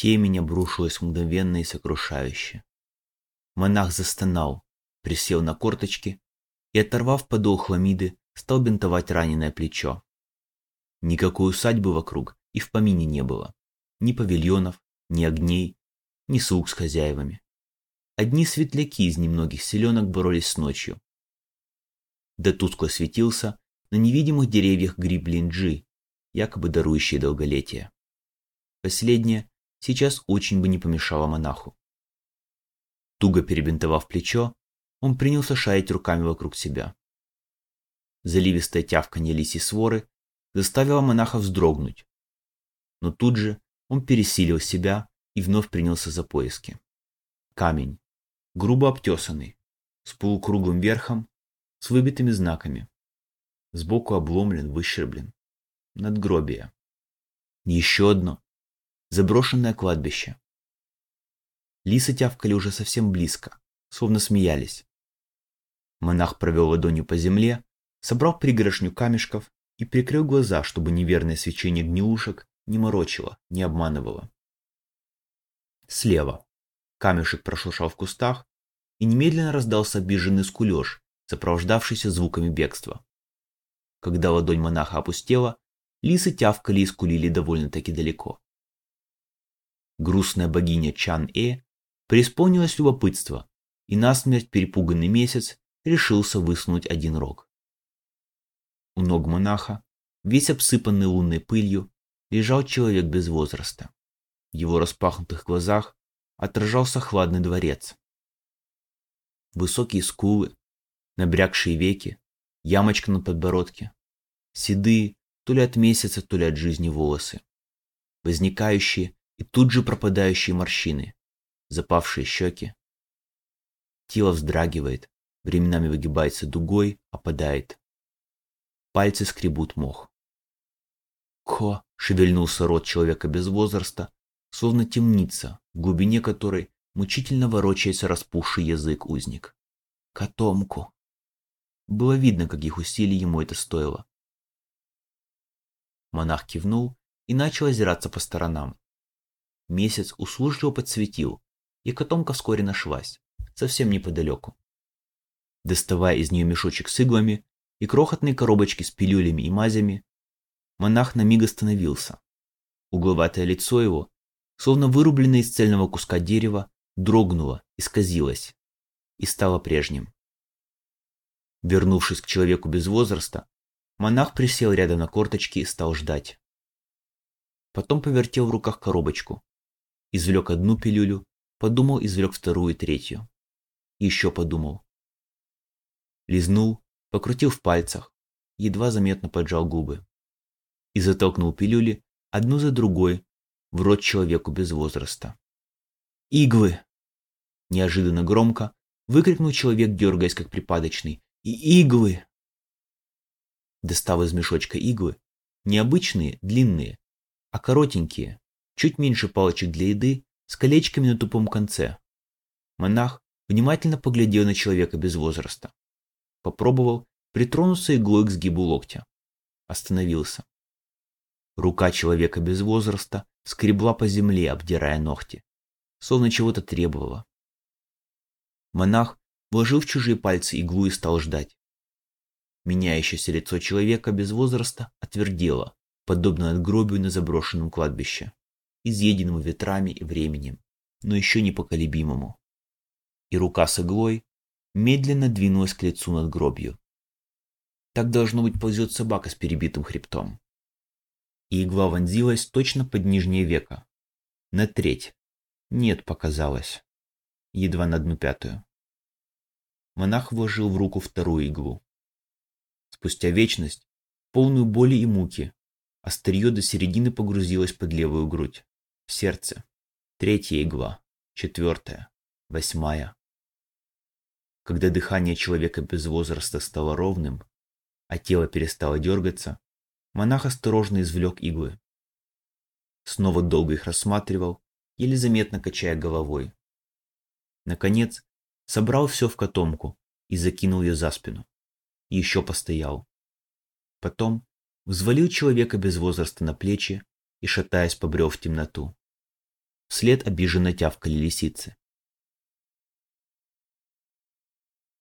Темень обрушилась мгновенно и сокрушающе. Монах застонал, присел на корточки и, оторвав подол хламиды, стал бинтовать раненое плечо. Никакой усадьбы вокруг и в помине не было. Ни павильонов, ни огней, ни слуг с хозяевами. Одни светляки из немногих селенок боролись с ночью. Да тускло светился на невидимых деревьях гриб линджи, якобы дарующий долголетие. Последнее сейчас очень бы не помешало монаху. Туго перебинтовав плечо, он принялся шарить руками вокруг себя. Заливистое тявканье лисьей своры заставило монаха вздрогнуть. Но тут же он пересилил себя и вновь принялся за поиски. Камень, грубо обтесанный, с полукруглым верхом, с выбитыми знаками. Сбоку обломлен, выщерблен. Надгробие. Еще одно. Заброшенное кладбище. Лисы тявкали уже совсем близко, словно смеялись. Монах провел ладонью по земле, собрал пригоршню камешков и прикрыл глаза, чтобы неверное свечение гнилушек не морочило, не обманывало. Слева. Камешек прошуршал в кустах, и немедленно раздался обиженный скулеж, сопровождавшийся звуками бегства. Когда ладонь монаха опустела, лисы тявкали и скулили довольно-таки далеко. Грустная богиня Чан-Э преисполнилась любопытства, и насмерть перепуганный месяц решился высунуть один рог. У ног монаха, весь обсыпанный лунной пылью, лежал человек без возраста. В его распахнутых глазах отражался хладный дворец. Высокие скулы, набрякшие веки, ямочка на подбородке, седые, то ли от месяца, то ли от жизни волосы, возникающие и тут же пропадающие морщины, запавшие щеки. Тело вздрагивает, временами выгибается дугой, опадает. Пальцы скребут мох. Ко шевельнулся рот человека без возраста, словно темница, в глубине которой мучительно ворочается распухший язык узник. Котомку. Было видно, каких усилий ему это стоило. Монах кивнул и начал озираться по сторонам. Месяц услужливо подсветил, и котомка вскоре нашлась, совсем неподалеку. Доставая из нее мешочек с иглами и крохотные коробочки с пилюлями и мазями, монах на миг остановился. Угловатое лицо его словно вырубленное из цельного куска дерева, дрогнуло, исказилось и стало прежним. Вернувшись к человеку без возраста, монах присел рядом на корточки и стал ждать. Потом повертел в руках коробочку, извлек одну пилюлю, подумал, извлек вторую и третью. Еще подумал. Лизнул, покрутил в пальцах, едва заметно поджал губы. И затолкнул пилюли одну за другой в рот человеку без возраста. «Иглы!» Неожиданно громко выкрикнул человек, дергаясь как припадочный. «И иглы!» Достав из мешочка иглы, необычные, длинные, а коротенькие, чуть меньше палочек для еды, с колечками на тупом конце. Монах внимательно поглядел на человека без возраста. Попробовал притронуться иглой к сгибу локтя. Остановился. Рука человека без возраста скребла по земле, обдирая ногти, словно чего-то требовала. Монах вложил в чужие пальцы иглу и стал ждать. Меняющееся лицо человека без возраста отвердело, подобно надгробию на заброшенном кладбище, изъеденному ветрами и временем, но еще непоколебимому. И рука с иглой медленно двинулась к лицу надгробью. Так должно быть ползет собака с перебитым хребтом и игла вонзилась точно под нижнее веко. На треть. Нет, показалось. Едва на одну пятую. Монах вложил в руку вторую иглу. Спустя вечность, полную боли и муки, острие до середины погрузилось под левую грудь, в сердце. Третья игла, четвертая, восьмая. Когда дыхание человека без возраста стало ровным, а тело перестало дергаться, Монах осторожно извлек иглы. Снова долго их рассматривал, еле заметно качая головой. Наконец, собрал все в котомку и закинул ее за спину. Еще постоял. Потом взвалил человека без возраста на плечи и, шатаясь, побрел в темноту. Вслед обиженно тявкали лисицы.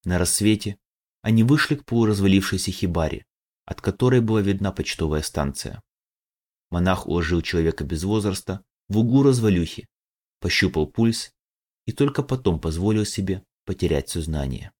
На рассвете они вышли к полуразвалившейся хибаре, от которой была видна почтовая станция. Монах уложил человека без возраста в углу развалюхи, пощупал пульс и только потом позволил себе потерять сознание.